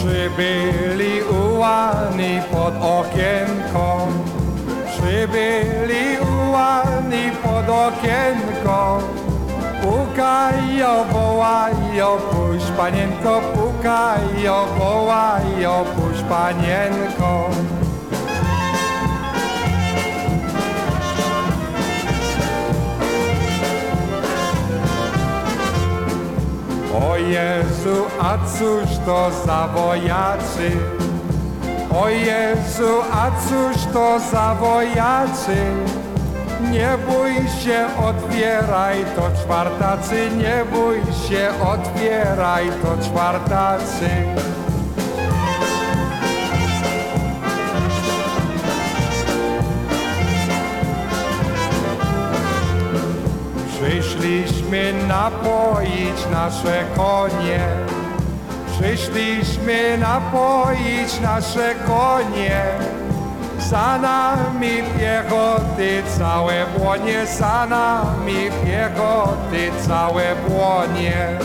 Przybyli ułani pod okienko, przybyli ułani pod okienko. Pukają, wołają, puść panienko, pukają, wołają, puść panienko. O Jezu, a cóż to za wojacy? O Jezu, a cóż to za wojacy? Nie bój się, otwieraj to czwartacy, nie bój się, otwieraj to czwartacy. Przyszliśmy napoić nasze konie. Przyszliśmy napoić nasze konie. Za nami piechoty całe błonie, za nami piechoty całe błonie.